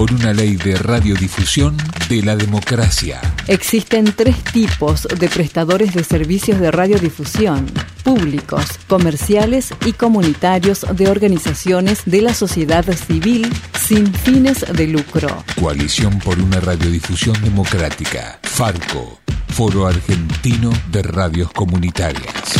por una ley de radiodifusión de la democracia. Existen tres tipos de prestadores de servicios de radiodifusión, públicos, comerciales y comunitarios de organizaciones de la sociedad civil sin fines de lucro. Coalición por una radiodifusión democrática. Farco, Foro Argentino de Radios Comunitarias.